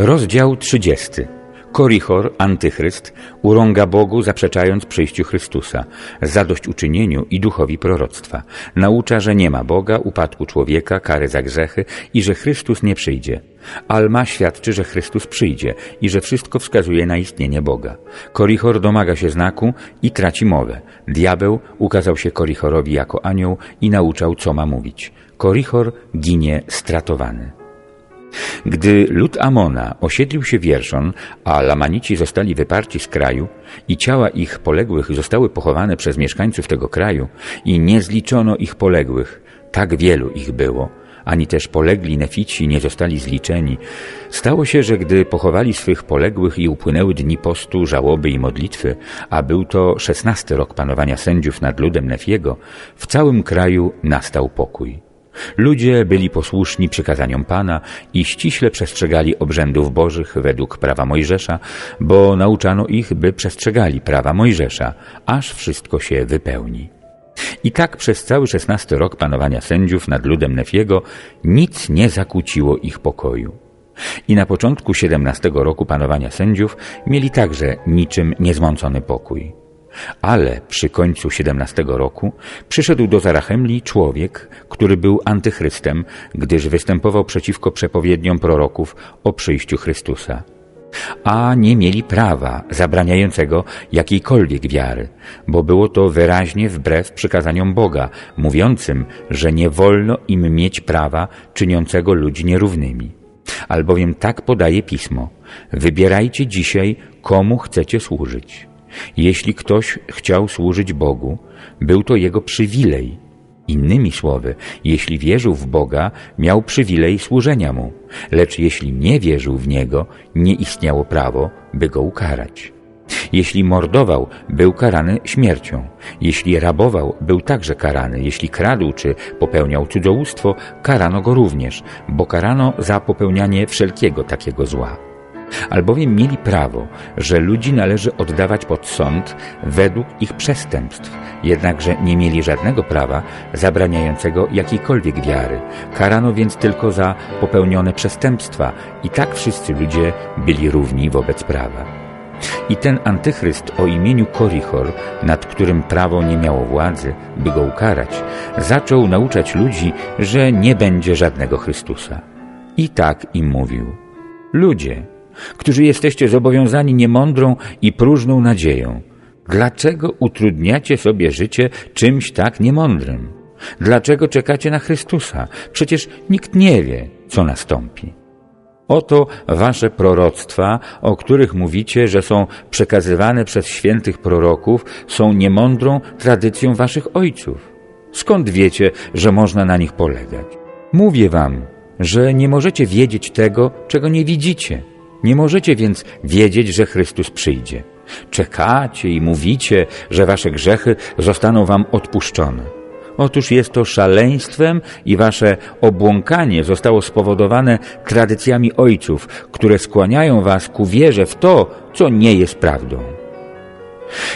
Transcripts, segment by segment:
Rozdział 30. Korichor, antychryst, urąga Bogu, zaprzeczając przyjściu Chrystusa, zadośćuczynieniu i duchowi proroctwa. Naucza, że nie ma Boga, upadku człowieka, kary za grzechy i że Chrystus nie przyjdzie. Alma świadczy, że Chrystus przyjdzie i że wszystko wskazuje na istnienie Boga. Korichor domaga się znaku i traci mowę. Diabeł ukazał się Korichorowi jako anioł i nauczał, co ma mówić. Korichor ginie stratowany. Gdy lud Amona osiedlił się Wierszon, a Lamanici zostali wyparci z kraju i ciała ich poległych zostały pochowane przez mieszkańców tego kraju i nie zliczono ich poległych, tak wielu ich było, ani też polegli nefici nie zostali zliczeni. Stało się, że gdy pochowali swych poległych i upłynęły dni postu, żałoby i modlitwy, a był to szesnasty rok panowania sędziów nad ludem Nefiego, w całym kraju nastał pokój. Ludzie byli posłuszni przykazaniom Pana i ściśle przestrzegali obrzędów bożych według prawa Mojżesza, bo nauczano ich, by przestrzegali prawa Mojżesza, aż wszystko się wypełni. I tak przez cały szesnasty rok panowania sędziów nad ludem Nefiego nic nie zakłóciło ich pokoju. I na początku siedemnastego roku panowania sędziów mieli także niczym niezmącony pokój. Ale przy końcu XVII roku przyszedł do Zarachemli człowiek, który był antychrystem, gdyż występował przeciwko przepowiedniom proroków o przyjściu Chrystusa. A nie mieli prawa zabraniającego jakiejkolwiek wiary, bo było to wyraźnie wbrew przykazaniom Boga, mówiącym, że nie wolno im mieć prawa czyniącego ludzi nierównymi. Albowiem tak podaje Pismo. Wybierajcie dzisiaj, komu chcecie służyć. Jeśli ktoś chciał służyć Bogu, był to jego przywilej. Innymi słowy, jeśli wierzył w Boga, miał przywilej służenia Mu, lecz jeśli nie wierzył w Niego, nie istniało prawo, by go ukarać. Jeśli mordował, był karany śmiercią. Jeśli rabował, był także karany. Jeśli kradł czy popełniał cudzołóstwo, karano go również, bo karano za popełnianie wszelkiego takiego zła albowiem mieli prawo, że ludzi należy oddawać pod sąd według ich przestępstw, jednakże nie mieli żadnego prawa zabraniającego jakiejkolwiek wiary. Karano więc tylko za popełnione przestępstwa i tak wszyscy ludzie byli równi wobec prawa. I ten antychryst o imieniu Korichor, nad którym prawo nie miało władzy, by go ukarać, zaczął nauczać ludzi, że nie będzie żadnego Chrystusa. I tak im mówił. Ludzie, którzy jesteście zobowiązani niemądrą i próżną nadzieją. Dlaczego utrudniacie sobie życie czymś tak niemądrym? Dlaczego czekacie na Chrystusa? Przecież nikt nie wie, co nastąpi. Oto wasze proroctwa, o których mówicie, że są przekazywane przez świętych proroków, są niemądrą tradycją waszych ojców. Skąd wiecie, że można na nich polegać? Mówię wam, że nie możecie wiedzieć tego, czego nie widzicie. Nie możecie więc wiedzieć, że Chrystus przyjdzie. Czekacie i mówicie, że wasze grzechy zostaną wam odpuszczone. Otóż jest to szaleństwem i wasze obłąkanie zostało spowodowane tradycjami ojców, które skłaniają was ku wierze w to, co nie jest prawdą.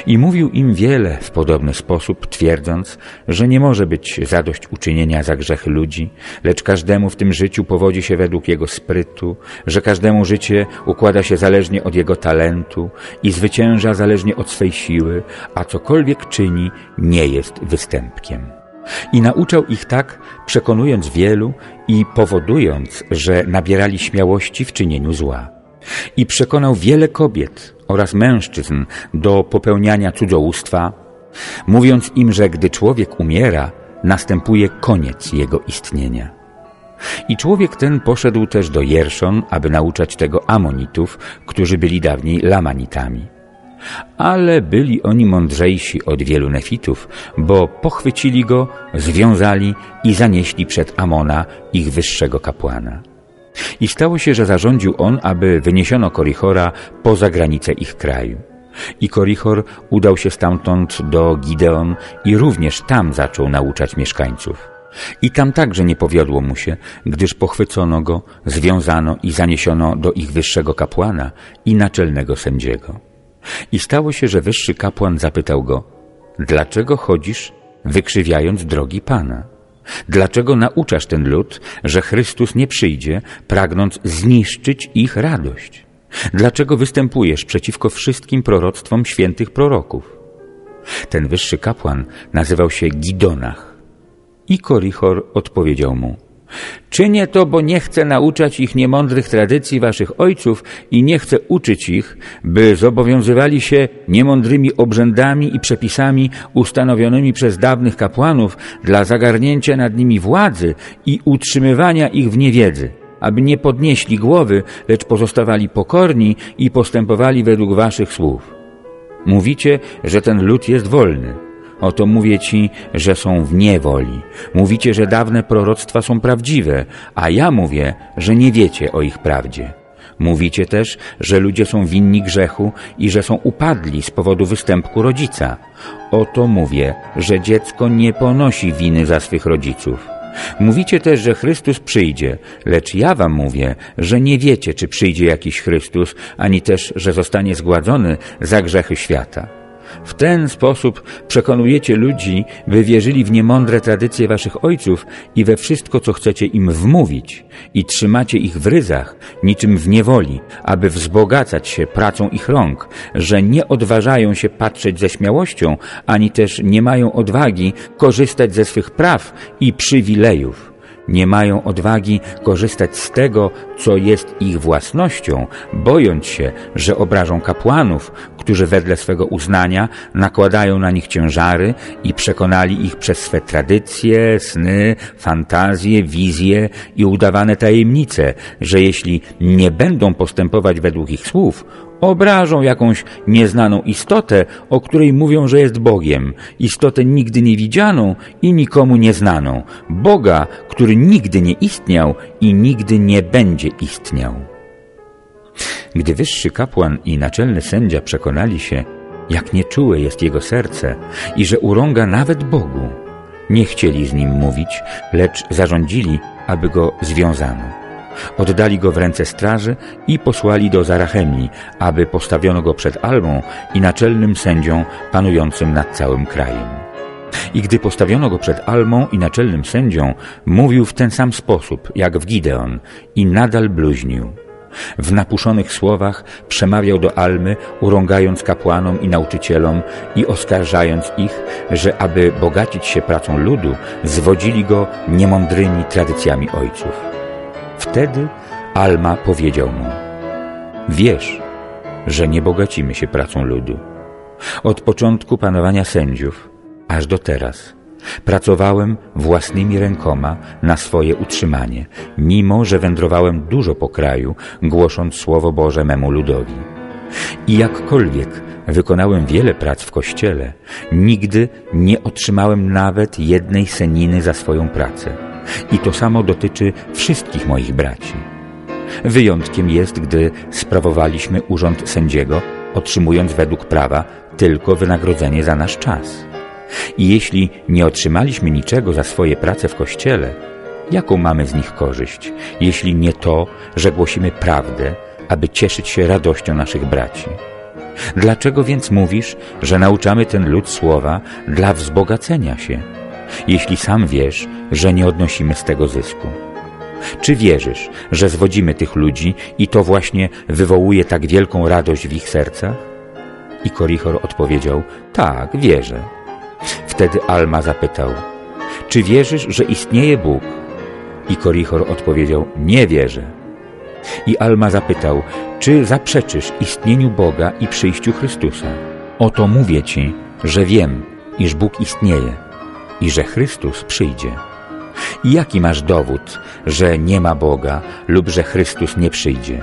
I mówił im wiele w podobny sposób, twierdząc, że nie może być zadośćuczynienia za grzechy ludzi, lecz każdemu w tym życiu powodzi się według jego sprytu, że każdemu życie układa się zależnie od jego talentu i zwycięża zależnie od swej siły, a cokolwiek czyni, nie jest występkiem. I nauczał ich tak, przekonując wielu i powodując, że nabierali śmiałości w czynieniu zła. I przekonał wiele kobiet, oraz mężczyzn do popełniania cudzołóstwa, mówiąc im, że gdy człowiek umiera, następuje koniec jego istnienia. I człowiek ten poszedł też do Jerszon, aby nauczać tego Amonitów, którzy byli dawniej Lamanitami. Ale byli oni mądrzejsi od wielu nefitów, bo pochwycili go, związali i zanieśli przed Amona, ich wyższego kapłana. I stało się, że zarządził on, aby wyniesiono Korichora poza granice ich kraju. I Korichor udał się stamtąd do Gideon i również tam zaczął nauczać mieszkańców. I tam także nie powiodło mu się, gdyż pochwycono go, związano i zaniesiono do ich wyższego kapłana i naczelnego sędziego. I stało się, że wyższy kapłan zapytał go, dlaczego chodzisz, wykrzywiając drogi Pana? Dlaczego nauczasz ten lud, że Chrystus nie przyjdzie, pragnąc zniszczyć ich radość? Dlaczego występujesz przeciwko wszystkim proroctwom świętych proroków? Ten wyższy kapłan nazywał się Gidonach. I Korichor odpowiedział mu – Czynię to, bo nie chcę nauczać ich niemądrych tradycji waszych ojców i nie chcę uczyć ich, by zobowiązywali się niemądrymi obrzędami i przepisami ustanowionymi przez dawnych kapłanów dla zagarnięcia nad nimi władzy i utrzymywania ich w niewiedzy, aby nie podnieśli głowy, lecz pozostawali pokorni i postępowali według waszych słów. Mówicie, że ten lud jest wolny. Oto mówię ci, że są w niewoli. Mówicie, że dawne proroctwa są prawdziwe, a ja mówię, że nie wiecie o ich prawdzie. Mówicie też, że ludzie są winni grzechu i że są upadli z powodu występku rodzica. Oto mówię, że dziecko nie ponosi winy za swych rodziców. Mówicie też, że Chrystus przyjdzie, lecz ja wam mówię, że nie wiecie, czy przyjdzie jakiś Chrystus, ani też, że zostanie zgładzony za grzechy świata. W ten sposób przekonujecie ludzi, by wierzyli w niemądre tradycje waszych ojców i we wszystko, co chcecie im wmówić. I trzymacie ich w ryzach, niczym w niewoli, aby wzbogacać się pracą ich rąk, że nie odważają się patrzeć ze śmiałością, ani też nie mają odwagi korzystać ze swych praw i przywilejów nie mają odwagi korzystać z tego, co jest ich własnością, bojąc się, że obrażą kapłanów, którzy wedle swego uznania nakładają na nich ciężary i przekonali ich przez swe tradycje, sny, fantazje, wizje i udawane tajemnice, że jeśli nie będą postępować według ich słów, obrażą jakąś nieznaną istotę, o której mówią, że jest Bogiem, istotę nigdy nie widzianą i nikomu nieznaną, Boga, który nigdy nie istniał i nigdy nie będzie istniał. Gdy wyższy kapłan i naczelny sędzia przekonali się, jak nieczułe jest jego serce i że urąga nawet Bogu, nie chcieli z nim mówić, lecz zarządzili, aby go związano. Oddali go w ręce straży i posłali do Zarachemii, aby postawiono go przed Almą i naczelnym sędzią panującym nad całym krajem. I gdy postawiono go przed Almą i naczelnym sędzią, mówił w ten sam sposób, jak w Gideon i nadal bluźnił. W napuszonych słowach przemawiał do Almy, urągając kapłanom i nauczycielom i oskarżając ich, że aby bogacić się pracą ludu, zwodzili go niemądrymi tradycjami ojców. Wtedy Alma powiedział mu Wiesz, że nie bogacimy się pracą ludu. Od początku panowania sędziów, aż do teraz, pracowałem własnymi rękoma na swoje utrzymanie, mimo że wędrowałem dużo po kraju, głosząc Słowo Boże memu ludowi. I jakkolwiek wykonałem wiele prac w kościele, nigdy nie otrzymałem nawet jednej seniny za swoją pracę i to samo dotyczy wszystkich moich braci. Wyjątkiem jest, gdy sprawowaliśmy urząd sędziego, otrzymując według prawa tylko wynagrodzenie za nasz czas. I jeśli nie otrzymaliśmy niczego za swoje prace w Kościele, jaką mamy z nich korzyść, jeśli nie to, że głosimy prawdę, aby cieszyć się radością naszych braci? Dlaczego więc mówisz, że nauczamy ten lud słowa dla wzbogacenia się? Jeśli sam wiesz, że nie odnosimy z tego zysku? Czy wierzysz, że zwodzimy tych ludzi i to właśnie wywołuje tak wielką radość w ich sercach? I Korichor odpowiedział, tak, wierzę. Wtedy Alma zapytał, czy wierzysz, że istnieje Bóg? I Korichor odpowiedział, nie wierzę. I Alma zapytał, czy zaprzeczysz istnieniu Boga i przyjściu Chrystusa? Oto mówię ci, że wiem, iż Bóg istnieje i że Chrystus przyjdzie. Jaki masz dowód, że nie ma Boga lub że Chrystus nie przyjdzie?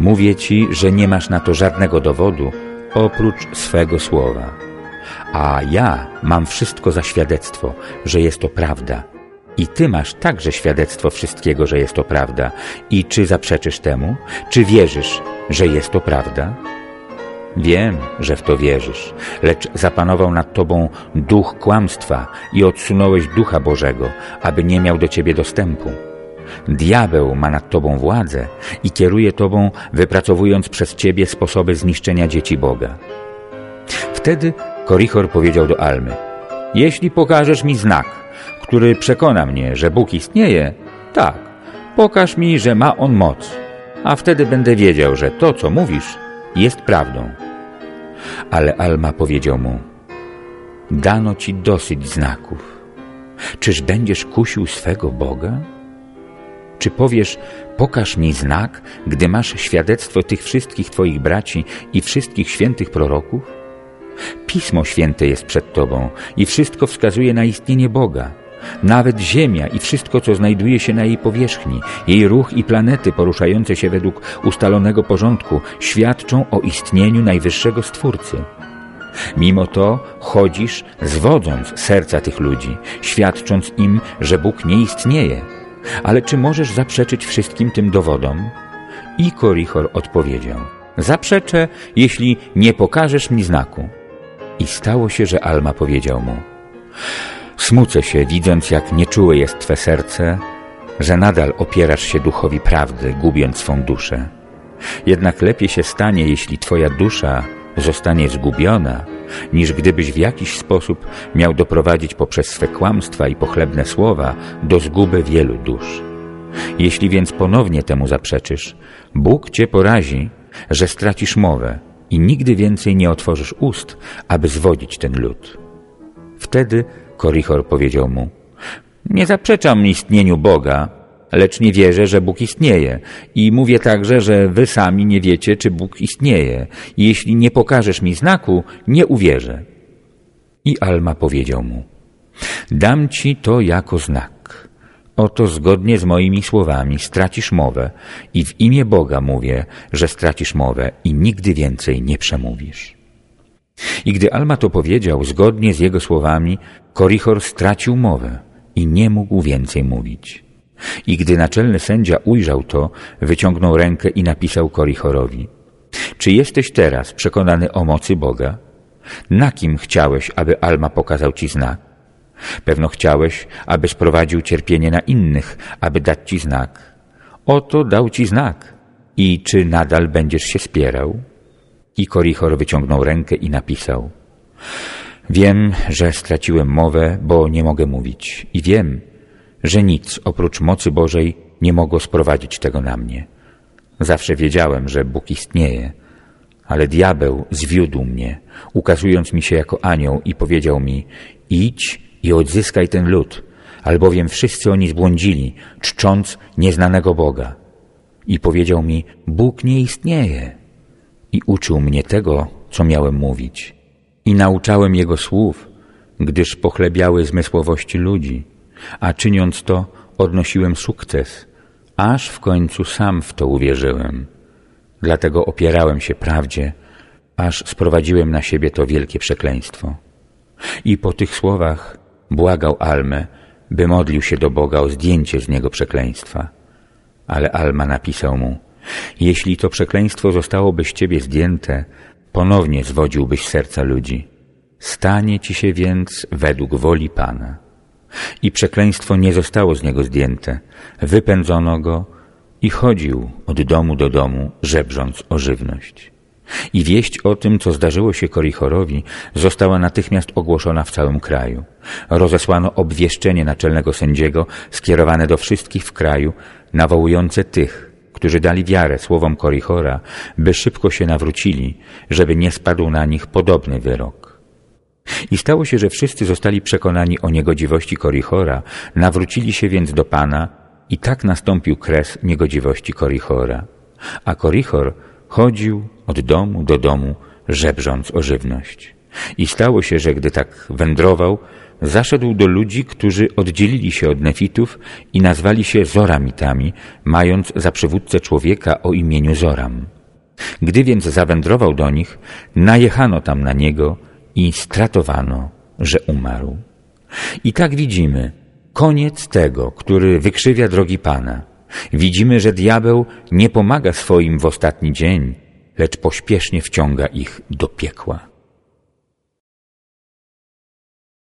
Mówię ci, że nie masz na to żadnego dowodu oprócz swego słowa. A ja mam wszystko za świadectwo, że jest to prawda. I ty masz także świadectwo wszystkiego, że jest to prawda. I czy zaprzeczysz temu? Czy wierzysz, że jest to prawda? Wiem, że w to wierzysz, lecz zapanował nad tobą duch kłamstwa i odsunąłeś ducha Bożego, aby nie miał do ciebie dostępu. Diabeł ma nad tobą władzę i kieruje tobą, wypracowując przez ciebie sposoby zniszczenia dzieci Boga. Wtedy Korichor powiedział do Almy, jeśli pokażesz mi znak, który przekona mnie, że Bóg istnieje, tak, pokaż mi, że ma On moc, a wtedy będę wiedział, że to, co mówisz, jest prawdą. Ale Alma powiedział mu, dano ci dosyć znaków. Czyż będziesz kusił swego Boga? Czy powiesz, pokaż mi znak, gdy masz świadectwo tych wszystkich Twoich braci i wszystkich świętych proroków? Pismo Święte jest przed Tobą i wszystko wskazuje na istnienie Boga. Nawet Ziemia i wszystko, co znajduje się na jej powierzchni, jej ruch i planety poruszające się według ustalonego porządku świadczą o istnieniu Najwyższego Stwórcy. Mimo to chodzisz, zwodząc serca tych ludzi, świadcząc im, że Bóg nie istnieje. Ale czy możesz zaprzeczyć wszystkim tym dowodom? I Korichor odpowiedział, zaprzeczę, jeśli nie pokażesz mi znaku. I stało się, że Alma powiedział mu, smucę się, widząc, jak nieczułe jest Twe serce, że nadal opierasz się duchowi prawdy, gubiąc swą duszę. Jednak lepiej się stanie, jeśli Twoja dusza zostanie zgubiona, niż gdybyś w jakiś sposób miał doprowadzić poprzez swe kłamstwa i pochlebne słowa do zguby wielu dusz. Jeśli więc ponownie temu zaprzeczysz, Bóg cię porazi, że stracisz mowę i nigdy więcej nie otworzysz ust, aby zwodzić ten lud. Wtedy Korichor powiedział mu, nie zaprzeczam istnieniu Boga, lecz nie wierzę, że Bóg istnieje. I mówię także, że wy sami nie wiecie, czy Bóg istnieje. Jeśli nie pokażesz mi znaku, nie uwierzę. I Alma powiedział mu, dam ci to jako znak. Oto zgodnie z moimi słowami stracisz mowę i w imię Boga mówię, że stracisz mowę i nigdy więcej nie przemówisz. I gdy Alma to powiedział, zgodnie z jego słowami, Korichor stracił mowę i nie mógł więcej mówić. I gdy naczelny sędzia ujrzał to, wyciągnął rękę i napisał Korichorowi Czy jesteś teraz przekonany o mocy Boga? Na kim chciałeś, aby Alma pokazał ci znak? Pewno chciałeś, aby sprowadził cierpienie na innych, aby dać ci znak. Oto dał ci znak. I czy nadal będziesz się spierał? I Korichor wyciągnął rękę i napisał Wiem, że straciłem mowę, bo nie mogę mówić. I wiem, że nic oprócz mocy Bożej nie mogło sprowadzić tego na mnie. Zawsze wiedziałem, że Bóg istnieje, ale diabeł zwiódł mnie, ukazując mi się jako anioł i powiedział mi idź i odzyskaj ten lud, albowiem wszyscy oni zbłądzili, czcząc nieznanego Boga. I powiedział mi, Bóg nie istnieje. I uczył mnie tego, co miałem mówić. I nauczałem Jego słów, gdyż pochlebiały zmysłowości ludzi a czyniąc to odnosiłem sukces, aż w końcu sam w to uwierzyłem. Dlatego opierałem się prawdzie, aż sprowadziłem na siebie to wielkie przekleństwo. I po tych słowach błagał Almę, by modlił się do Boga o zdjęcie z niego przekleństwa. Ale Alma napisał mu, jeśli to przekleństwo zostałoby z ciebie zdjęte, ponownie zwodziłbyś serca ludzi. Stanie ci się więc według woli Pana. I przekleństwo nie zostało z niego zdjęte. Wypędzono go i chodził od domu do domu, żebrząc o żywność. I wieść o tym, co zdarzyło się Korichorowi, została natychmiast ogłoszona w całym kraju. Rozesłano obwieszczenie naczelnego sędziego skierowane do wszystkich w kraju, nawołujące tych, którzy dali wiarę słowom Korichora, by szybko się nawrócili, żeby nie spadł na nich podobny wyrok. I stało się, że wszyscy zostali przekonani o niegodziwości Korichora, nawrócili się więc do Pana i tak nastąpił kres niegodziwości Korichora. A Korichor chodził od domu do domu, żebrząc o żywność. I stało się, że gdy tak wędrował, zaszedł do ludzi, którzy oddzielili się od nefitów i nazwali się Zoramitami, mając za przywódcę człowieka o imieniu Zoram. Gdy więc zawędrował do nich, najechano tam na niego i stratowano, że umarł. I tak widzimy koniec tego, który wykrzywia drogi Pana. Widzimy, że diabeł nie pomaga swoim w ostatni dzień, lecz pośpiesznie wciąga ich do piekła.